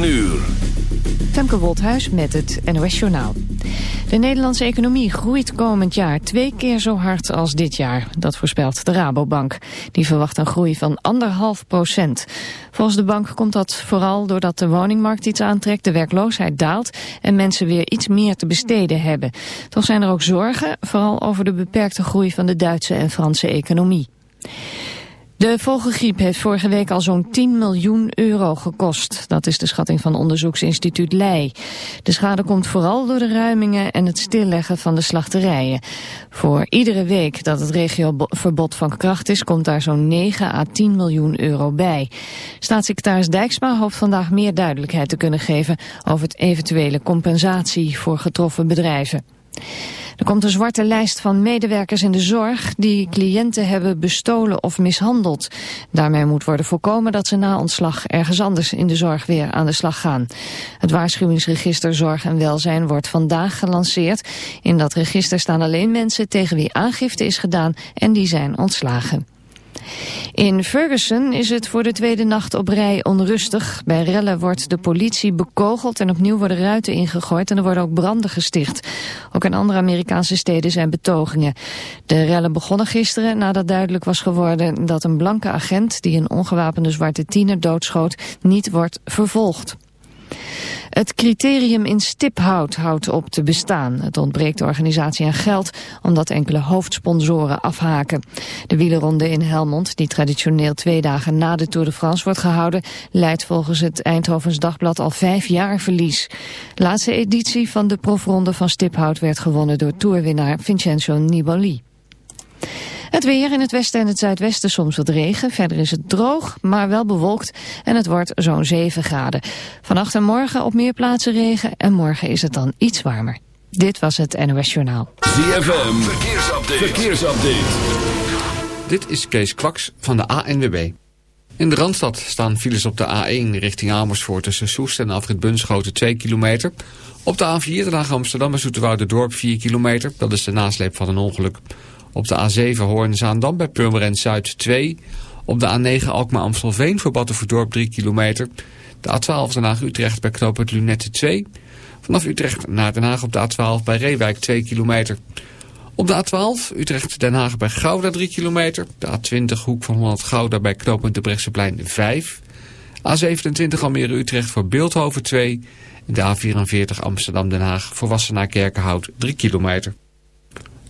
9 uur. Femke Wolthuis met het NOS Journaal. De Nederlandse economie groeit komend jaar twee keer zo hard als dit jaar. Dat voorspelt de Rabobank. Die verwacht een groei van anderhalf procent. Volgens de bank komt dat vooral doordat de woningmarkt iets aantrekt, de werkloosheid daalt en mensen weer iets meer te besteden hebben. Toch zijn er ook zorgen, vooral over de beperkte groei van de Duitse en Franse economie. De vogelgriep heeft vorige week al zo'n 10 miljoen euro gekost. Dat is de schatting van onderzoeksinstituut Leij. De schade komt vooral door de ruimingen en het stilleggen van de slachterijen. Voor iedere week dat het regioverbod van kracht is... komt daar zo'n 9 à 10 miljoen euro bij. Staatssecretaris Dijksma hoopt vandaag meer duidelijkheid te kunnen geven... over het eventuele compensatie voor getroffen bedrijven. Er komt een zwarte lijst van medewerkers in de zorg die cliënten hebben bestolen of mishandeld. Daarmee moet worden voorkomen dat ze na ontslag ergens anders in de zorg weer aan de slag gaan. Het waarschuwingsregister Zorg en Welzijn wordt vandaag gelanceerd. In dat register staan alleen mensen tegen wie aangifte is gedaan en die zijn ontslagen. In Ferguson is het voor de tweede nacht op rij onrustig. Bij rellen wordt de politie bekogeld en opnieuw worden ruiten ingegooid en er worden ook branden gesticht. Ook in andere Amerikaanse steden zijn betogingen. De rellen begonnen gisteren nadat duidelijk was geworden dat een blanke agent die een ongewapende zwarte tiener doodschoot niet wordt vervolgd. Het criterium in stiphout houdt op te bestaan. Het ontbreekt de organisatie aan geld omdat enkele hoofdsponsoren afhaken. De wielerronde in Helmond, die traditioneel twee dagen na de Tour de France wordt gehouden, leidt volgens het Eindhovens Dagblad al vijf jaar verlies. Laatste editie van de profronde van stiphout werd gewonnen door toerwinnaar Vincenzo Nibali. Het weer in het westen en het zuidwesten soms wat regen. Verder is het droog, maar wel bewolkt en het wordt zo'n 7 graden. Vannacht en morgen op meer plaatsen regen en morgen is het dan iets warmer. Dit was het NOS Journaal. ZFM, verkeersupdate. verkeersupdate. Dit is Kees Kwaks van de ANWB. In de Randstad staan files op de A1 richting Amersfoort tussen Soest en Afrit Bunschoten 2 kilometer. Op de A4 de Amsterdam en Dorp 4 kilometer. Dat is de nasleep van een ongeluk. Op de A7 Hoorn-Zaandam bij Purmerend Zuid 2. Op de A9 Alkmaar-Amstelveen voor Battenverdorp 3 kilometer. De A12 Den Haag-Utrecht bij knooppunt Lunette 2. Vanaf Utrecht naar Den Haag op de A12 bij Reewijk 2 kilometer. Op de A12 Utrecht-Den Haag bij Gouda 3 kilometer. De A20 Hoek van Holland Gouda bij knooppunt de Brechtseplein 5. A27 Almere-Utrecht voor Beeldhoven 2. De A44 Amsterdam-Den Haag voor Wassenaar-Kerkenhout 3 kilometer.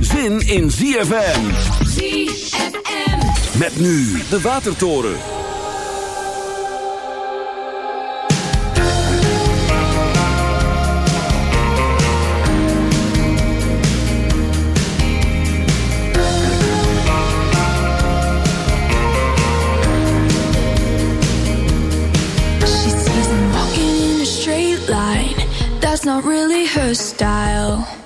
zin in ZFM. ZFM. Met nu de Watertoren. Straight not really her style.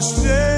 você.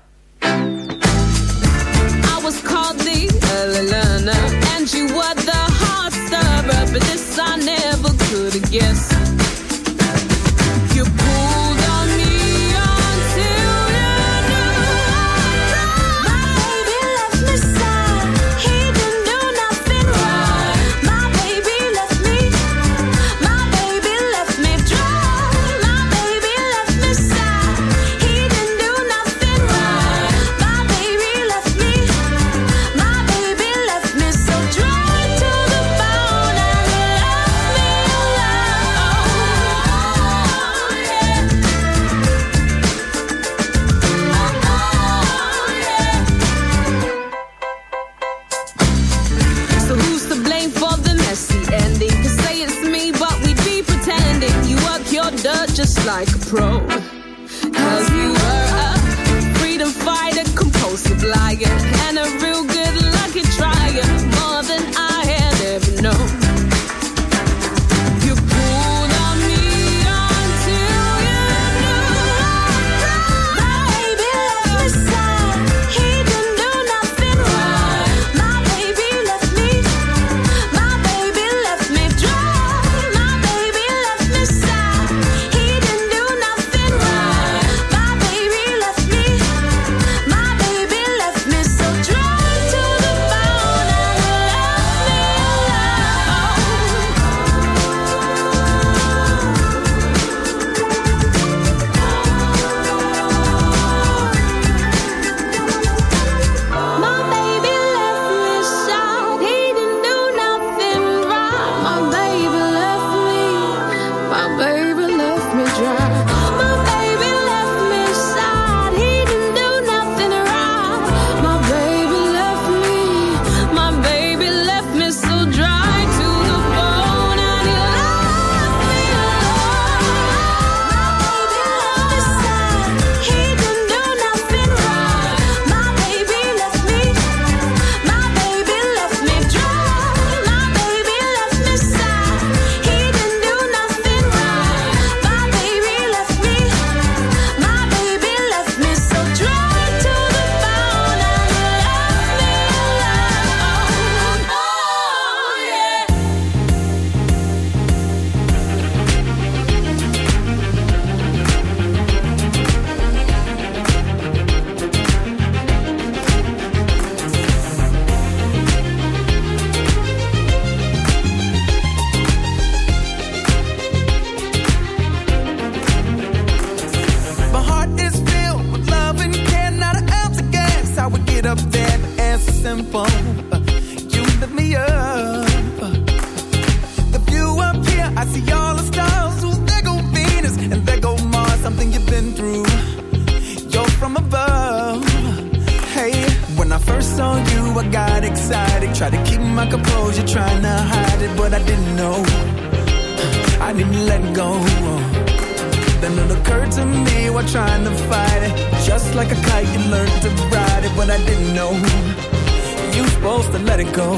to let it go.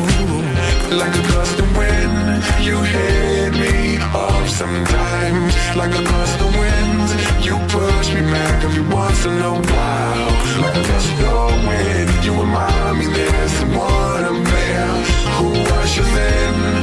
Like a gust of wind, you hit me off sometimes. Like a gust of wind, you push me back every once in a while. Like a gust of wind, you remind me there's someone I'm there who rushes in.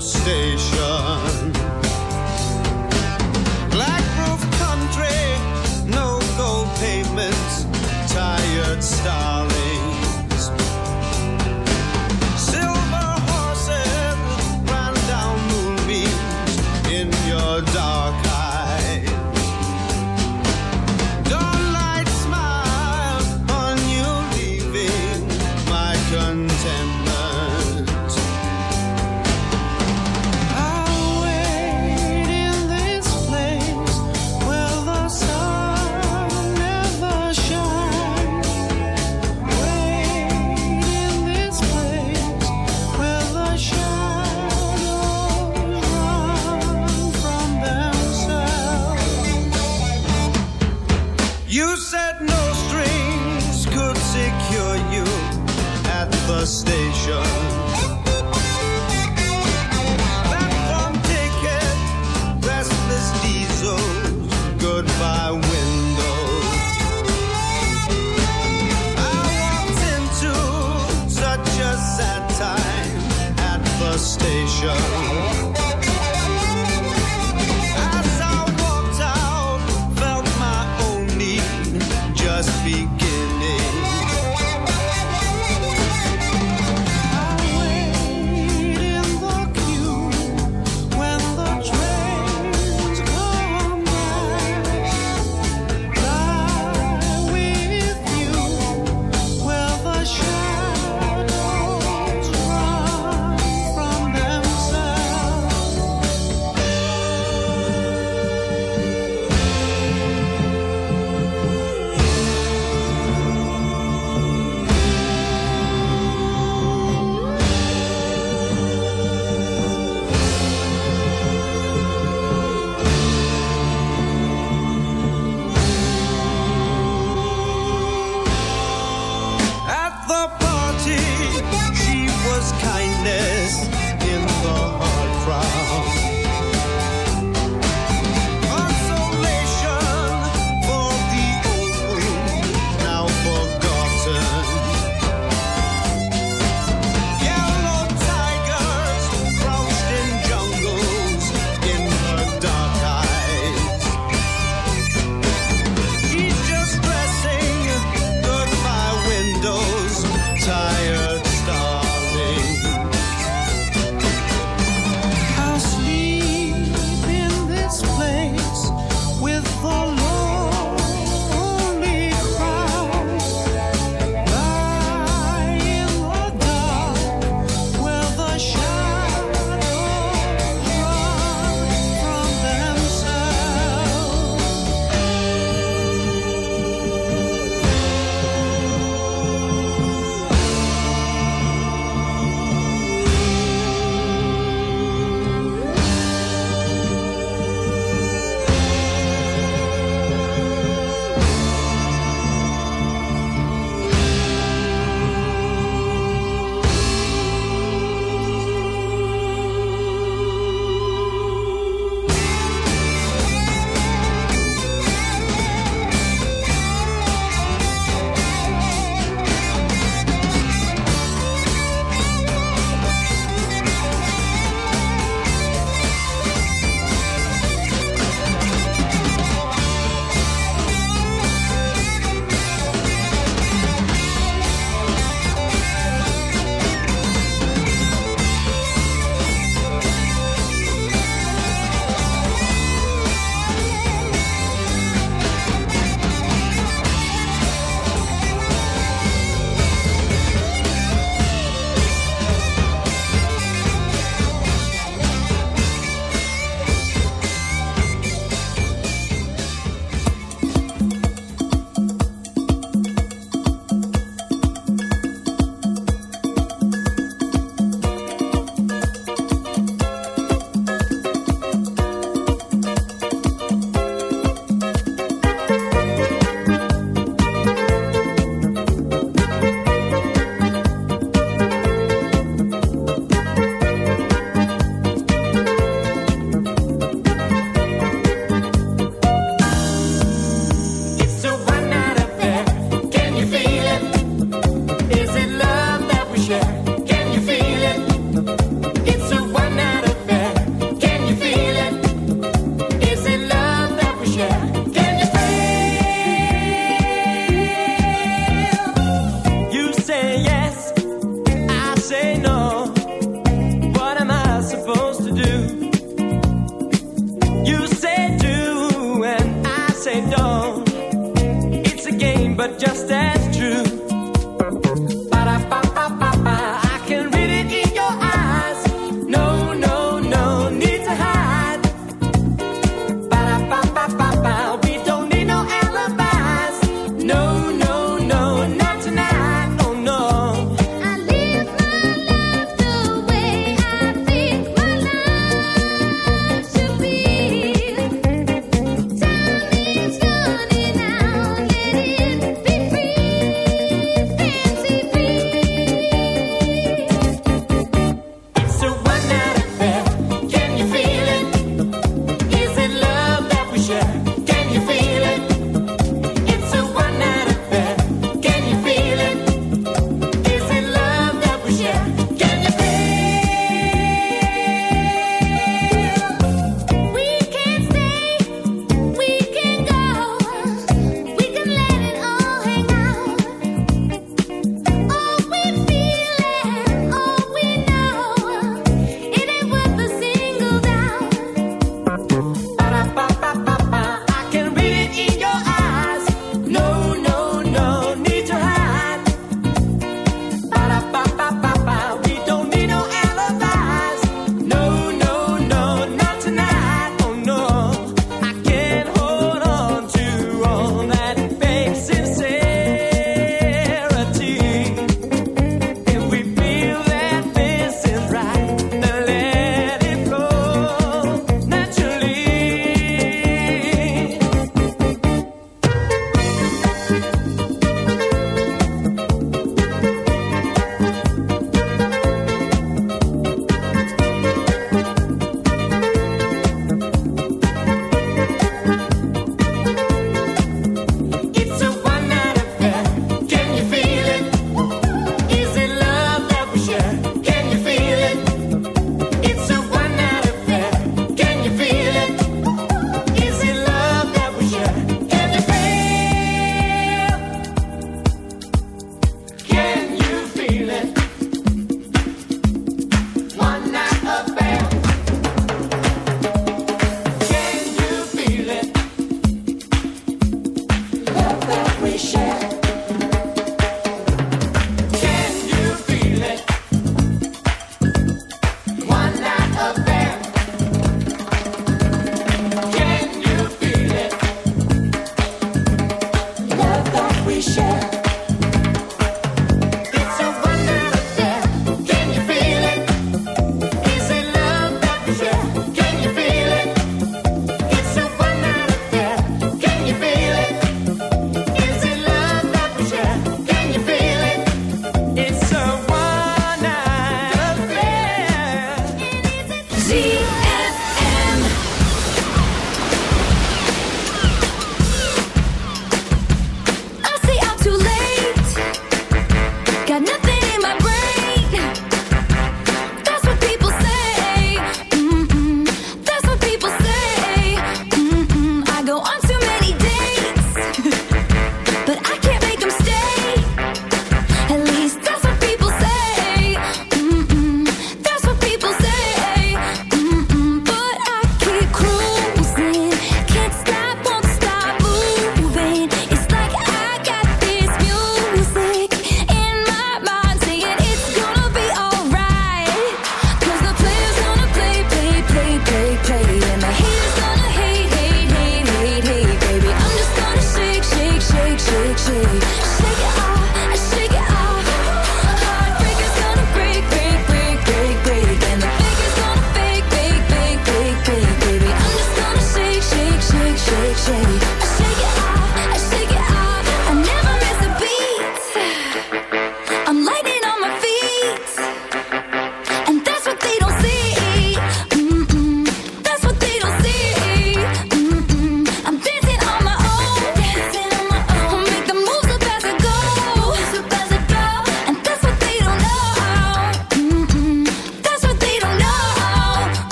Station. stay.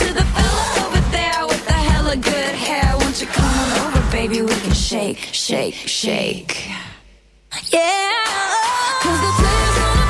to the fella over there with the hella good hair. Won't you come on over, baby? We can shake, shake, shake. Yeah. Cause the players on the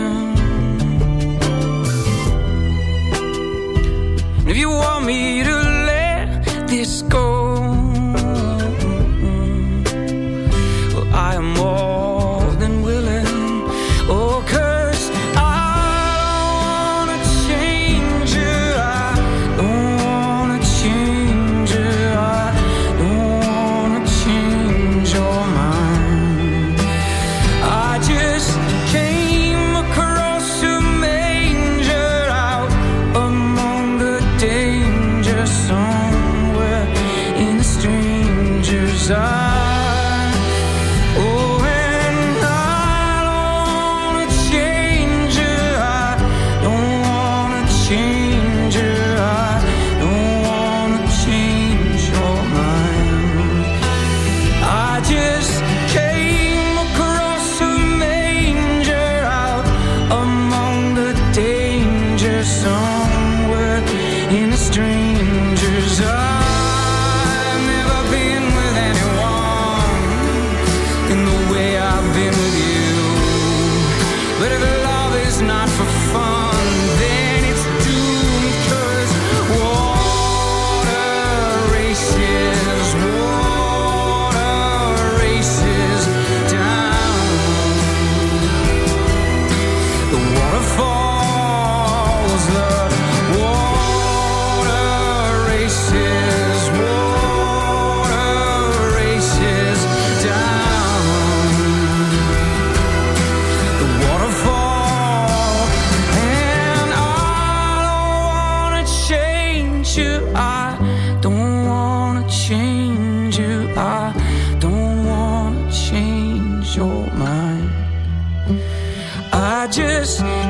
promise.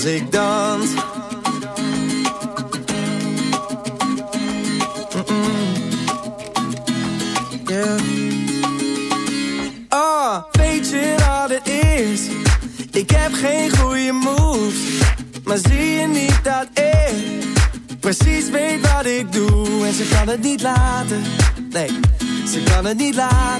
Als ik dans. Ah, weet je wat het is? Ik heb geen goede moves. Maar zie je niet dat ik precies weet wat ik doe? En ze kan het niet laten. Nee, ze kan het niet laten.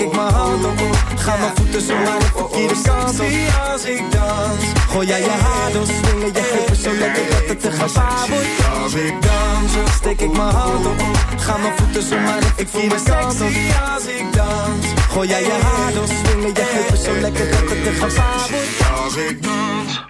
Steek ik mijn hand op. Ga mijn voeten zo verkeerde kant op. als ik dans. Gooi jij je haar door, swingen je heupen zo lekker dat het te gevaar wordt. Als ik dans, steek ik mijn hand op. Ga mijn voeten zo maar de verkeerde kant op. als ik dans. Gooi jij je haar door, swingen je heupen zo lekker dat het te gevaar wordt. Als ik dans.